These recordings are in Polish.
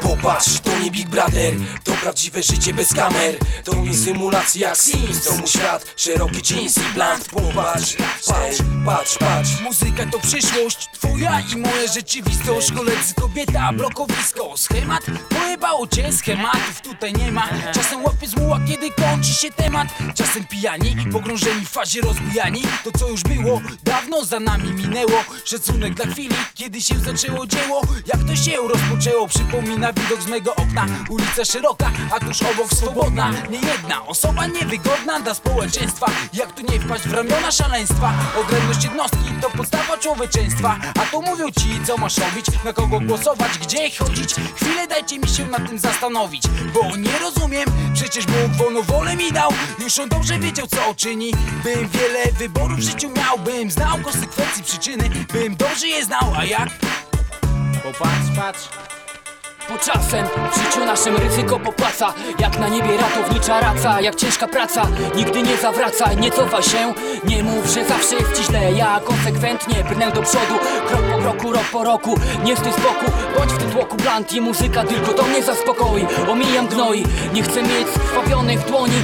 po- Popatrz, to nie Big Brother To prawdziwe życie bez kamer. To nie symulacja jak Sims To mój świat, szeroki jeans i bland Popatrz, patrz, patrz, patrz. Muzyka to przyszłość, twoja i moja rzeczywistość. Koledzy, kobieta, blokowisko. Schemat, pojebało cię, schematów tutaj nie ma. Czasem łapie zmuła, kiedy kończy się temat. Czasem pijani, pogrążeni w fazie rozbijani. To co już było, dawno za nami minęło. Szacunek dla chwili, kiedy się zaczęło dzieło. Jak to się rozpoczęło, przypomina widok mego okna. Ulica szeroka, a tuż obok swobodna. Nie jedna osoba niewygodna dla społeczeństwa. Jak tu nie wpaść w ramiona szaleństwa? Odrębność jednostki to podstawa człowieczeństwa. A to mówią ci, co masz robić, na kogo głosować, gdzie chodzić. Chwilę dajcie mi się nad tym zastanowić Bo nie rozumiem, przecież Bóg wolno wolę mi dał. Już on dobrze wiedział, co czyni. Bym wiele wyborów w życiu miał Bym znał konsekwencji, przyczyny. Bym dobrze je znał, a jak? Popatrz, patrz. Poczasem w życiu naszym ryzyko popłaca. Jak na niebie ratownicza raca Jak ciężka praca. Nigdy nie zawraca Nie cofa się, nie mów, że zawsze jest ci źle. Ja konsekwentnie brnę do przodu. Krok po kroku, rok po roku. Nie stój z boku, bądź w tym tłoku blant I muzyka tylko to mnie zaspokoi. Omijam gnoi, nie chcę mieć skrwawionych dłoni.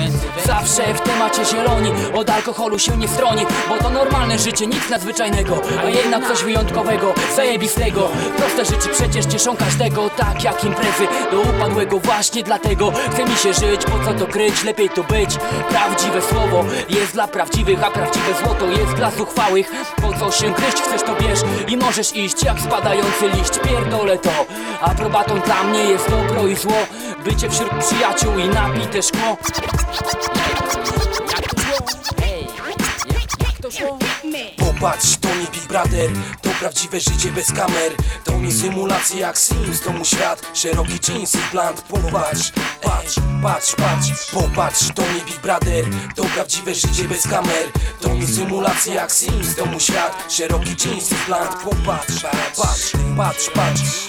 Zawsze w temacie zieloni Od alkoholu się nie stroni Bo to normalne życie, nic nadzwyczajnego A jednak coś wyjątkowego, zajebistego. Proste rzeczy przecież cieszą każdego Tak jak imprezy do upadłego. Właśnie dlatego chce mi się żyć Po co to kryć, lepiej to być. Prawdziwe słowo jest dla prawdziwych A prawdziwe złoto jest dla zuchwałych. Po co się gryźć, chcesz to bierz I możesz iść jak spadający liść. Pierdolę to, aprobatą dla mnie jest dobro i zło. Bycie wśród przyjaciół i napite szkło? Popatrz, to nie Big Brother To prawdziwe życie bez kamer. To nie symulacja jak Sims To mój świat, szeroki jeans i bland Popatrz, patrz, patrz, patrz. Popatrz, to nie Big Brother To prawdziwe życie bez kamer. To nie symulacja jak Sims To mój świat, szeroki jeans i bland Popatrz, patrz, patrz, patrz